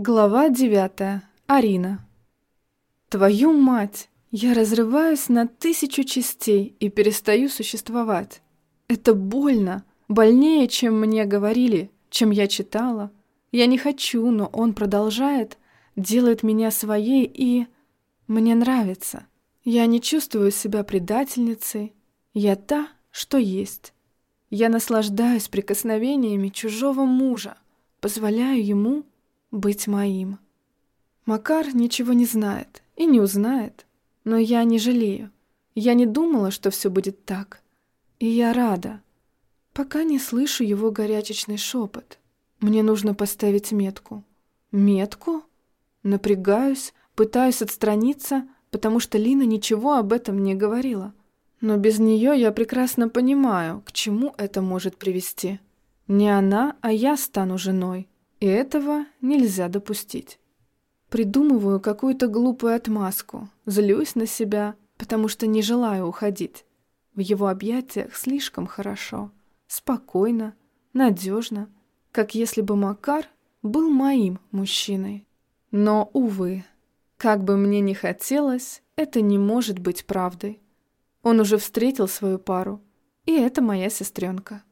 Глава девятая. Арина. Твою мать! Я разрываюсь на тысячу частей и перестаю существовать. Это больно, больнее, чем мне говорили, чем я читала. Я не хочу, но он продолжает, делает меня своей и... Мне нравится. Я не чувствую себя предательницей. Я та, что есть. Я наслаждаюсь прикосновениями чужого мужа, позволяю ему быть моим. Макар ничего не знает и не узнает, но я не жалею. Я не думала, что все будет так. И я рада. Пока не слышу его горячечный шепот. Мне нужно поставить метку. Метку? Напрягаюсь, пытаюсь отстраниться, потому что Лина ничего об этом не говорила. Но без нее я прекрасно понимаю, к чему это может привести. Не она, а я стану женой. И этого нельзя допустить. Придумываю какую-то глупую отмазку, злюсь на себя, потому что не желаю уходить. В его объятиях слишком хорошо, спокойно, надежно, как если бы Макар был моим мужчиной. Но, увы, как бы мне ни хотелось, это не может быть правдой. Он уже встретил свою пару, и это моя сестренка.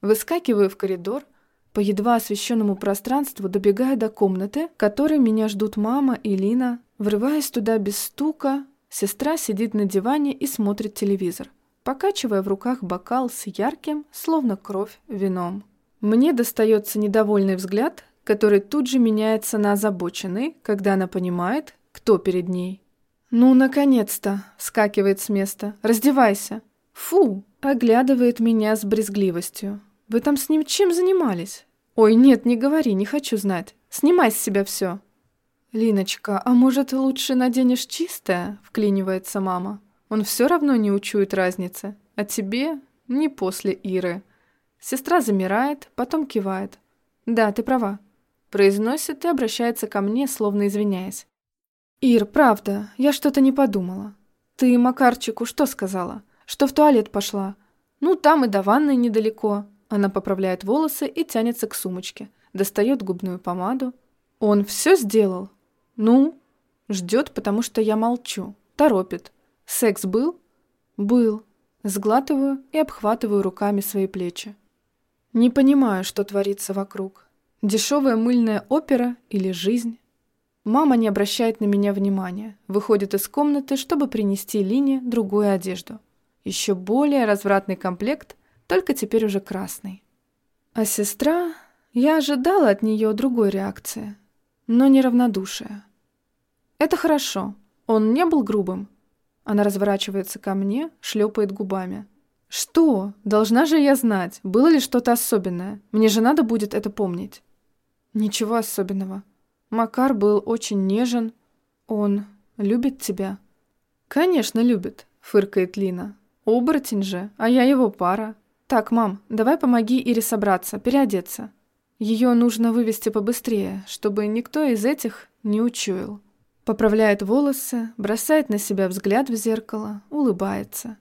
Выскакиваю в коридор, по едва освещенному пространству добегаю до комнаты, в которой меня ждут мама и Лина. Врываясь туда без стука, сестра сидит на диване и смотрит телевизор, покачивая в руках бокал с ярким, словно кровь, вином. Мне достается недовольный взгляд, который тут же меняется на озабоченный, когда она понимает, кто перед ней. «Ну, наконец-то!» — скакивает с места. «Раздевайся!» «Фу!» — оглядывает меня с брезгливостью. Вы там с ним чем занимались? Ой, нет, не говори, не хочу знать. Снимай с себя все. Линочка, а может лучше наденешь чистое? Вклинивается мама. Он все равно не учует разницы. А тебе не после Иры. Сестра замирает, потом кивает. Да, ты права. Произносит и обращается ко мне, словно извиняясь. Ир, правда, я что-то не подумала. Ты Макарчику что сказала? Что в туалет пошла? Ну, там и до ванной недалеко. Она поправляет волосы и тянется к сумочке. Достает губную помаду. Он все сделал? Ну? Ждет, потому что я молчу. Торопит. Секс был? Был. Сглатываю и обхватываю руками свои плечи. Не понимаю, что творится вокруг. Дешевая мыльная опера или жизнь? Мама не обращает на меня внимания. Выходит из комнаты, чтобы принести Лине другую одежду. Еще более развратный комплект только теперь уже красный. А сестра... Я ожидала от нее другой реакции, но не равнодушия. Это хорошо. Он не был грубым. Она разворачивается ко мне, шлепает губами. Что? Должна же я знать, было ли что-то особенное. Мне же надо будет это помнить. Ничего особенного. Макар был очень нежен. Он любит тебя. Конечно, любит, фыркает Лина. Оборотень же, а я его пара. «Так, мам, давай помоги Ире собраться, переодеться. Ее нужно вывести побыстрее, чтобы никто из этих не учуял». Поправляет волосы, бросает на себя взгляд в зеркало, улыбается.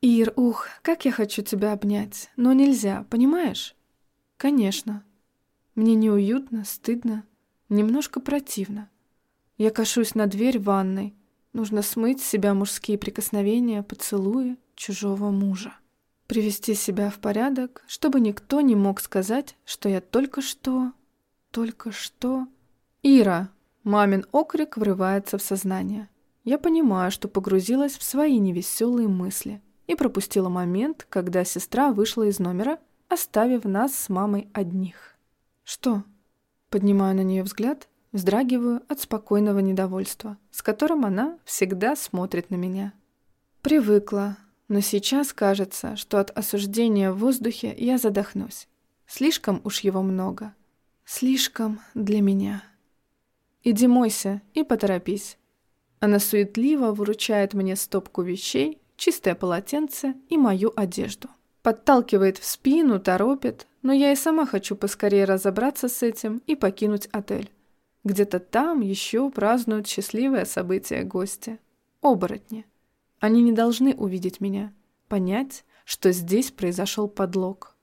«Ир, ух, как я хочу тебя обнять, но нельзя, понимаешь?» «Конечно. Мне неуютно, стыдно, немножко противно. Я кашусь на дверь ванной. Нужно смыть с себя мужские прикосновения, поцелуи чужого мужа привести себя в порядок, чтобы никто не мог сказать, что я только что... только что... «Ира!» Мамин окрик врывается в сознание. Я понимаю, что погрузилась в свои невеселые мысли и пропустила момент, когда сестра вышла из номера, оставив нас с мамой одних. «Что?» Поднимаю на нее взгляд, вздрагиваю от спокойного недовольства, с которым она всегда смотрит на меня. Привыкла, но сейчас кажется, что от осуждения в воздухе я задохнусь. Слишком уж его много. Слишком для меня. Иди мойся и поторопись. Она суетливо выручает мне стопку вещей, чистое полотенце и мою одежду. Подталкивает в спину, торопит, но я и сама хочу поскорее разобраться с этим и покинуть отель. Где-то там еще празднуют счастливое событие гости. Оборотни. Они не должны увидеть меня, понять, что здесь произошел подлог.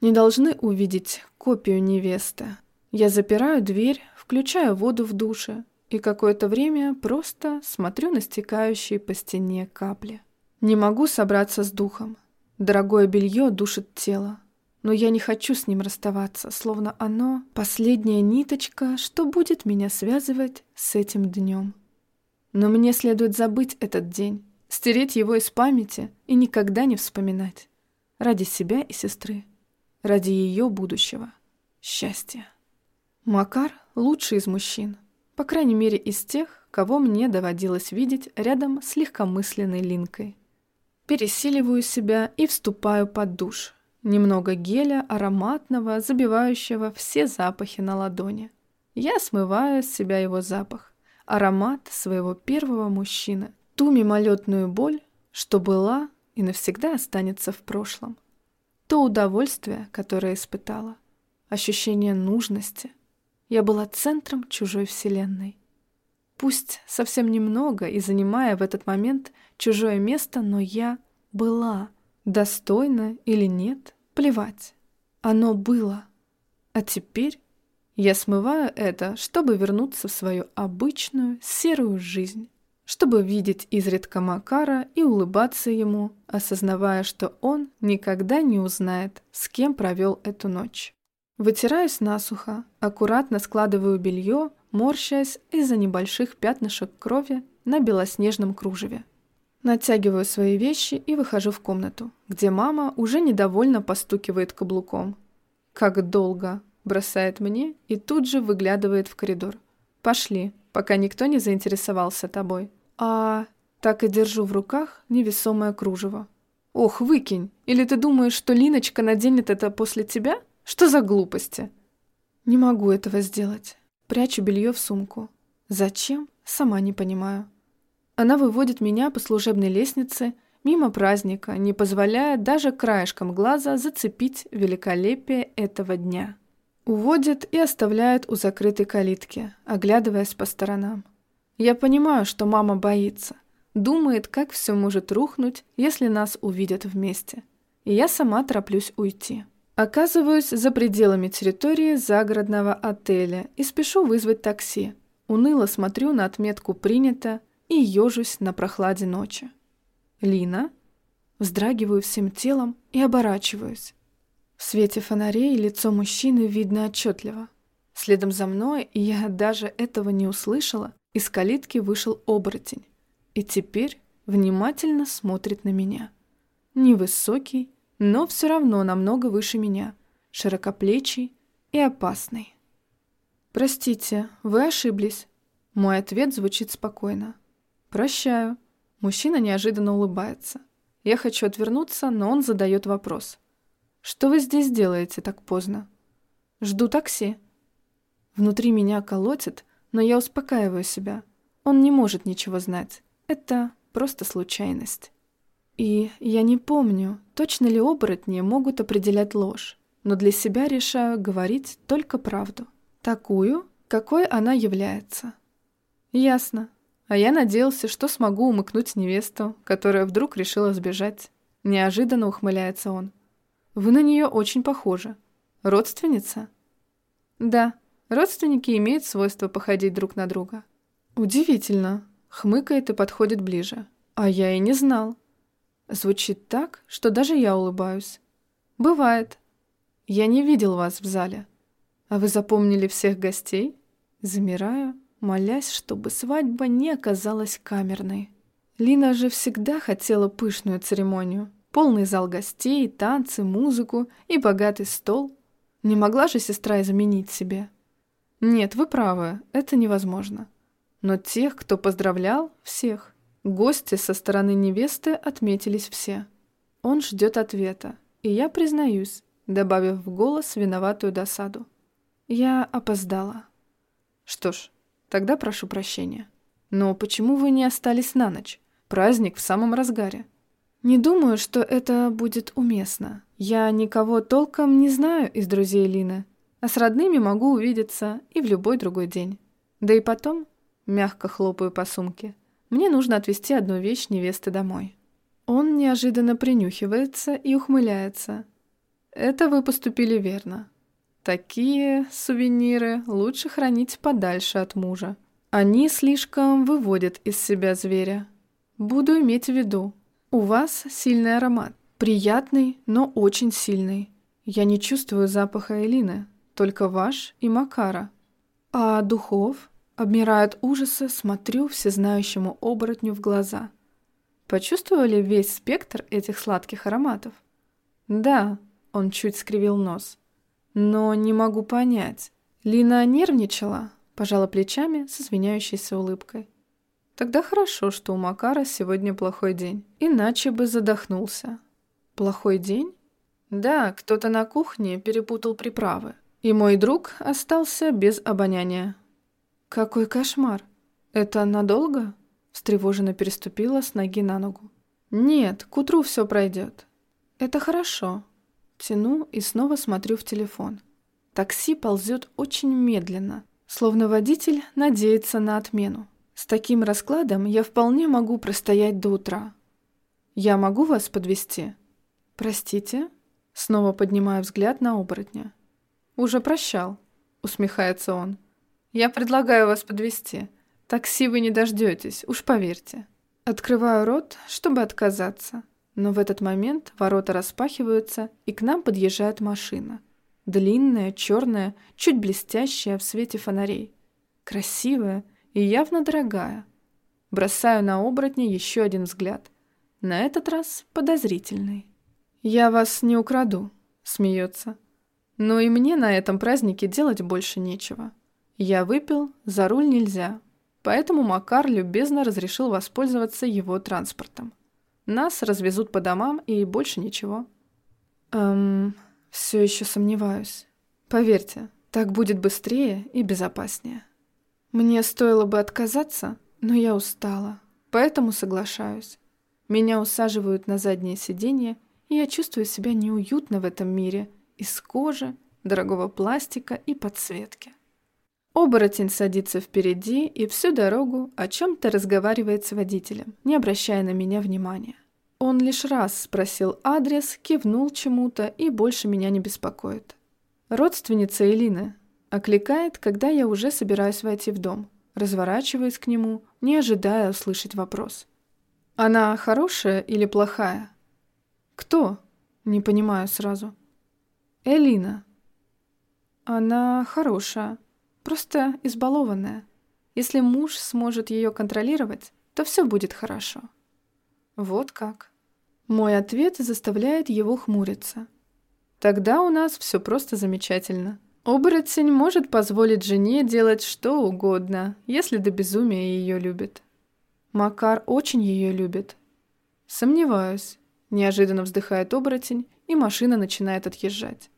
Не должны увидеть копию невесты. Я запираю дверь, включаю воду в душе и какое-то время просто смотрю на стекающие по стене капли. Не могу собраться с духом. Дорогое белье душит тело. Но я не хочу с ним расставаться, словно оно — последняя ниточка, что будет меня связывать с этим днем. Но мне следует забыть этот день, стереть его из памяти и никогда не вспоминать. Ради себя и сестры. Ради ее будущего. Счастья. Макар — лучший из мужчин. По крайней мере, из тех, кого мне доводилось видеть рядом с легкомысленной Линкой. Пересиливаю себя и вступаю под душ. Немного геля ароматного, забивающего все запахи на ладони. Я смываю с себя его запах. Аромат своего первого мужчины. Ту мимолетную боль, что была и навсегда останется в прошлом. То удовольствие, которое испытала. Ощущение нужности. Я была центром чужой вселенной. Пусть совсем немного и занимая в этот момент чужое место, но я была. Достойно или нет, плевать. Оно было. А теперь я смываю это, чтобы вернуться в свою обычную серую жизнь, чтобы видеть изредка Макара и улыбаться ему, осознавая, что он никогда не узнает, с кем провел эту ночь. Вытираюсь насухо, аккуратно складываю белье, морщаясь из-за небольших пятнышек крови на белоснежном кружеве. Натягиваю свои вещи и выхожу в комнату, где мама уже недовольно постукивает каблуком. «Как долго!» – бросает мне и тут же выглядывает в коридор. «Пошли, пока никто не заинтересовался тобой». «А...» Так и держу в руках невесомое кружево. «Ох, выкинь! Или ты думаешь, что Линочка наденет это после тебя? Что за глупости?» «Не могу этого сделать. Прячу белье в сумку. Зачем? Сама не понимаю». Она выводит меня по служебной лестнице мимо праздника, не позволяя даже краешком глаза зацепить великолепие этого дня. Уводит и оставляет у закрытой калитки, оглядываясь по сторонам. Я понимаю, что мама боится, думает, как все может рухнуть, если нас увидят вместе. И я сама тороплюсь уйти. Оказываюсь за пределами территории загородного отеля и спешу вызвать такси. Уныло смотрю на отметку «Принято» и ежусь на прохладе ночи. «Лина?» Вздрагиваю всем телом и оборачиваюсь. В свете фонарей лицо мужчины видно отчетливо. Следом за мной, я даже этого не услышала, из калитки вышел оборотень. И теперь внимательно смотрит на меня. Невысокий, но все равно намного выше меня, широкоплечий и опасный. «Простите, вы ошиблись». Мой ответ звучит спокойно. «Прощаю». Мужчина неожиданно улыбается. Я хочу отвернуться, но он задает вопрос. «Что вы здесь делаете так поздно?» «Жду такси». Внутри меня колотит, но я успокаиваю себя. Он не может ничего знать. Это просто случайность. И я не помню, точно ли оборотни могут определять ложь, но для себя решаю говорить только правду. Такую, какой она является. Ясно. А я надеялся, что смогу умыкнуть невесту, которая вдруг решила сбежать. Неожиданно ухмыляется он. Вы на нее очень похожи. Родственница? Да, родственники имеют свойство походить друг на друга. Удивительно. Хмыкает и подходит ближе. А я и не знал. Звучит так, что даже я улыбаюсь. Бывает. Я не видел вас в зале. А вы запомнили всех гостей? Замираю молясь, чтобы свадьба не оказалась камерной. Лина же всегда хотела пышную церемонию. Полный зал гостей, танцы, музыку и богатый стол. Не могла же сестра изменить себе. Нет, вы правы, это невозможно. Но тех, кто поздравлял, всех. Гости со стороны невесты отметились все. Он ждет ответа, и я признаюсь, добавив в голос виноватую досаду. Я опоздала. Что ж, Тогда прошу прощения. Но почему вы не остались на ночь? Праздник в самом разгаре. Не думаю, что это будет уместно. Я никого толком не знаю из друзей Лины, а с родными могу увидеться и в любой другой день. Да и потом, мягко хлопаю по сумке, мне нужно отвезти одну вещь невесты домой. Он неожиданно принюхивается и ухмыляется. Это вы поступили верно. Такие сувениры лучше хранить подальше от мужа. Они слишком выводят из себя зверя. Буду иметь в виду. У вас сильный аромат. Приятный, но очень сильный. Я не чувствую запаха Элины, только ваш и Макара. А духов? Обмирая от ужаса, смотрю всезнающему оборотню в глаза. Почувствовали весь спектр этих сладких ароматов? Да, он чуть скривил нос. Но не могу понять. Лина нервничала, пожала плечами с извиняющейся улыбкой. Тогда хорошо, что у Макара сегодня плохой день. Иначе бы задохнулся. Плохой день? Да, кто-то на кухне перепутал приправы. И мой друг остался без обоняния. «Какой кошмар! Это надолго?» Встревоженно переступила с ноги на ногу. «Нет, к утру все пройдет». «Это хорошо». Тяну и снова смотрю в телефон. Такси ползет очень медленно, словно водитель надеется на отмену. С таким раскладом я вполне могу простоять до утра. «Я могу вас подвести? «Простите?» Снова поднимаю взгляд на оборотня. «Уже прощал», — усмехается он. Я предлагаю вас подвести. Такси вы не дождетесь, уж поверьте. Открываю рот, чтобы отказаться. Но в этот момент ворота распахиваются, и к нам подъезжает машина. Длинная, черная, чуть блестящая в свете фонарей. Красивая и явно дорогая. Бросаю на оборотня еще один взгляд. На этот раз подозрительный. «Я вас не украду», — смеется. «Но и мне на этом празднике делать больше нечего». Я выпил, за руль нельзя, поэтому Макар любезно разрешил воспользоваться его транспортом. Нас развезут по домам и больше ничего. Эм, все еще сомневаюсь. Поверьте, так будет быстрее и безопаснее. Мне стоило бы отказаться, но я устала, поэтому соглашаюсь. Меня усаживают на заднее сиденье, и я чувствую себя неуютно в этом мире из кожи, дорогого пластика и подсветки. Оборотень садится впереди и всю дорогу о чем-то разговаривает с водителем, не обращая на меня внимания. Он лишь раз спросил адрес, кивнул чему-то и больше меня не беспокоит. Родственница Элины окликает, когда я уже собираюсь войти в дом. Разворачиваюсь к нему, не ожидая услышать вопрос. «Она хорошая или плохая?» «Кто?» «Не понимаю сразу». «Элина». «Она хорошая», Просто избалованная. Если муж сможет ее контролировать, то все будет хорошо. Вот как. Мой ответ заставляет его хмуриться. Тогда у нас все просто замечательно. Оборотень может позволить жене делать что угодно, если до безумия ее любит. Макар очень ее любит. Сомневаюсь. Неожиданно вздыхает оборотень, и машина начинает отъезжать.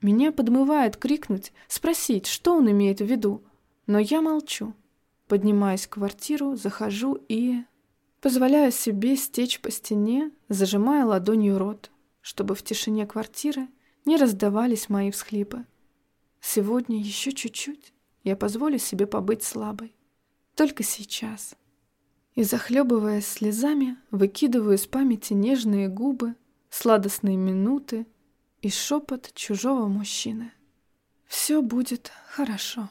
Меня подмывает крикнуть, спросить, что он имеет в виду. Но я молчу. Поднимаюсь в квартиру, захожу и... Позволяю себе стечь по стене, зажимая ладонью рот, чтобы в тишине квартиры не раздавались мои всхлипы. Сегодня еще чуть-чуть я позволю себе побыть слабой. Только сейчас. И, захлебываясь слезами, выкидываю из памяти нежные губы, сладостные минуты, и шепот чужого мужчины. «Все будет хорошо».